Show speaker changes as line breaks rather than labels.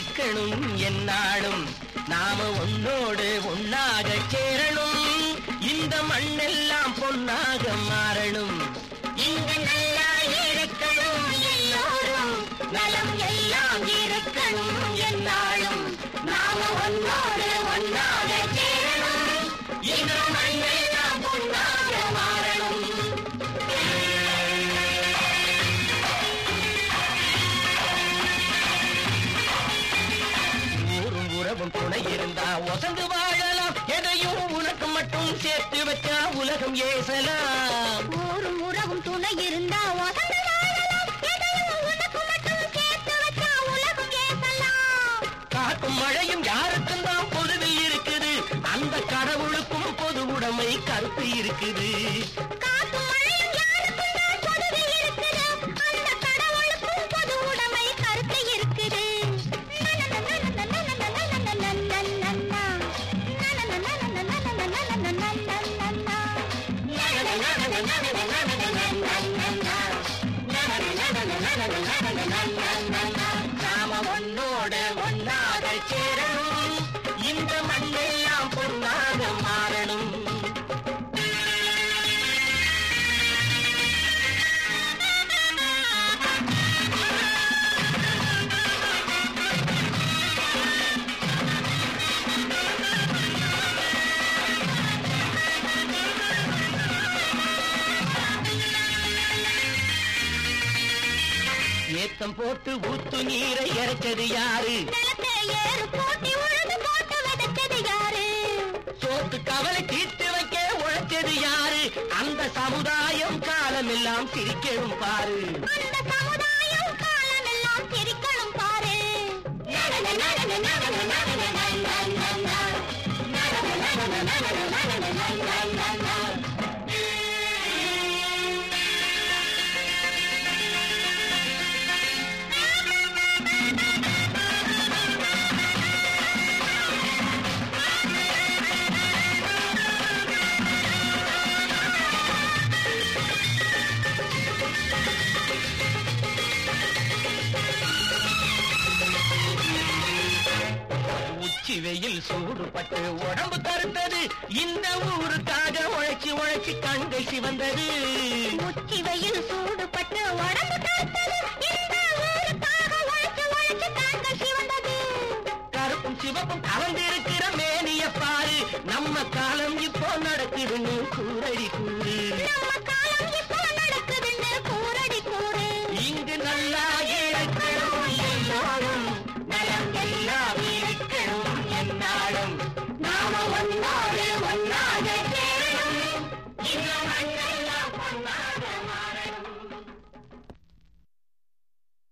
இருக்கணும் என்னாலும். நாம உன்னோடு ஒன்னாக சேரணும். இந்த மண்ணெல்லாம் பொன்னாக மாறணும்.
இங்கு நல்லா இருக்கணும் எல்லோரும். நலம் எல்லாம் இருக்கணும் என்னாலும். நாம ஒன்னோடு
உறவும் துணை இருந்தா ஒசந்து வாழலாம். எதையும் உனக்கு மட்டும் சேர்த்து வச்சா உலகம் ஏசலாம்.
ஊரும் உறவும் துணை இருந்தா
காக்கும் மழையும் யாருக்கும் தான் பொதுவில் இருக்குது. அந்த கடவுளுக்கும் பொது உடைமை கருத்து இருக்குது. நாம ஒன்னோடு ஒன்னாக சேரணும். ஏத்தம் போட்டு ஊத்து நீரை இறைச்சது யாரு? சோத்து கவலை தீர்த்து வைக்க உழைச்சது யாரு? அந்த சமுதாயம் காலமெல்லாம் சிரிக்கணும் பாரு.
பாரு.
உச்சி வெயில் சூடுபட்டு உடம்பு கருத்தது இந்த ஊருக்காக உழைச்சி உழைச்சி கண்கள் சிவந்தது.
உச்சி வெயில் சூடுபட்டு உடம்பு கருத்தது